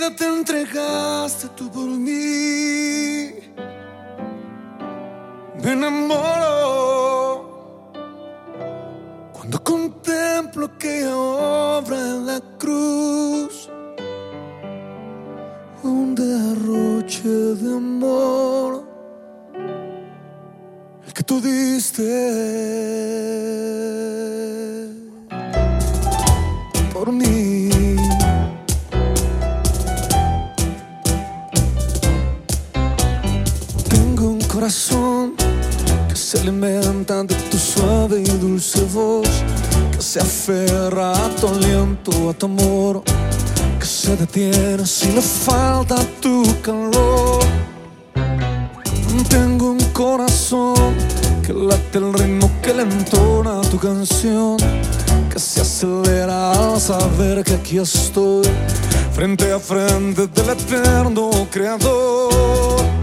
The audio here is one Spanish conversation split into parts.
vida te entregaste tú por mí. Me enamoro cuando contemplo aquella obra en la cruz. Un derroche de amor, el que tú diste se de tu suave y dulce voz, que se aferra a tu aliento, a tu amor, que se detiene si le falta tu calor. Tengo un corazón que late el ritmo que le entona tu canción, que se acelera al saber que aquí estoy, frente a frente del eterno creador.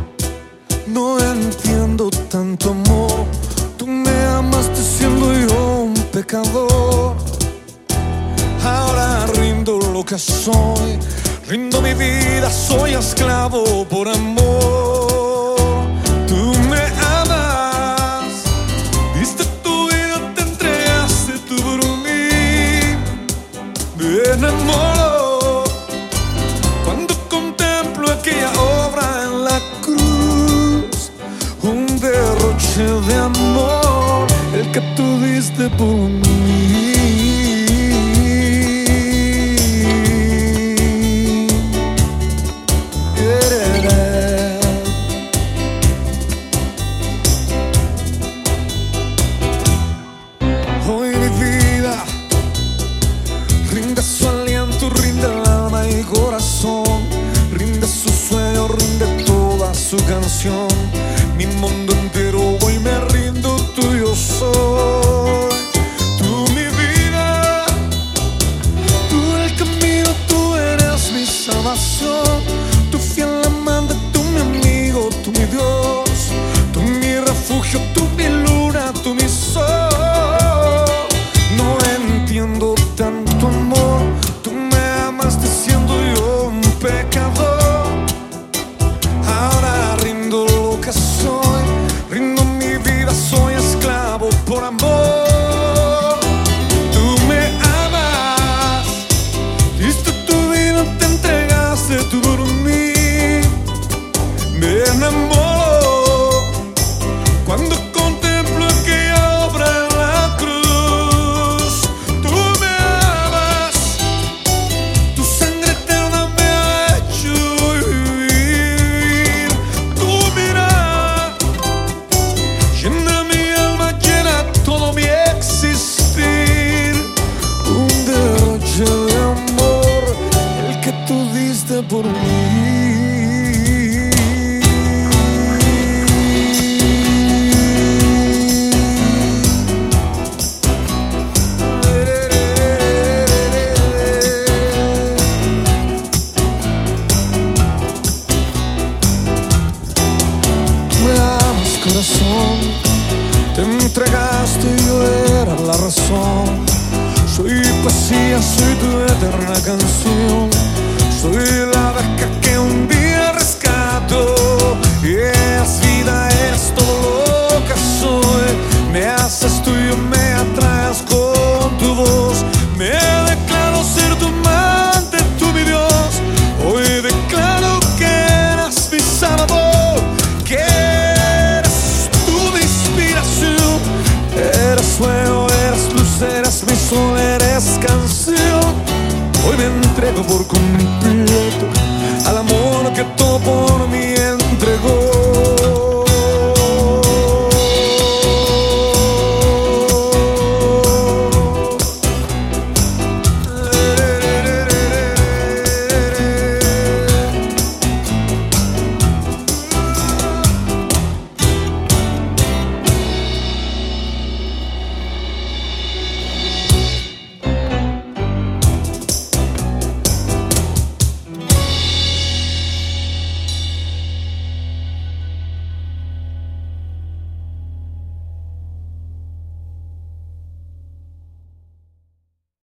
No entiendo tanto amor, tú me amaste siendo yo un pecador. Ahora rindo lo que soy, rindo mi vida, soy esclavo por amor. Tú me amas, diste tu vida, te entregaste tú por mí. De amor, el que tú diste por mí. Hoy mi vida rinde su aliento, rinde el alma y corazón, rinde su sueño, rinde toda su canción. Mi mundo entero tú diste por mí. Te entregaste y yo era la razón. Soy poesía, soy tu eterna canción. Soy por completo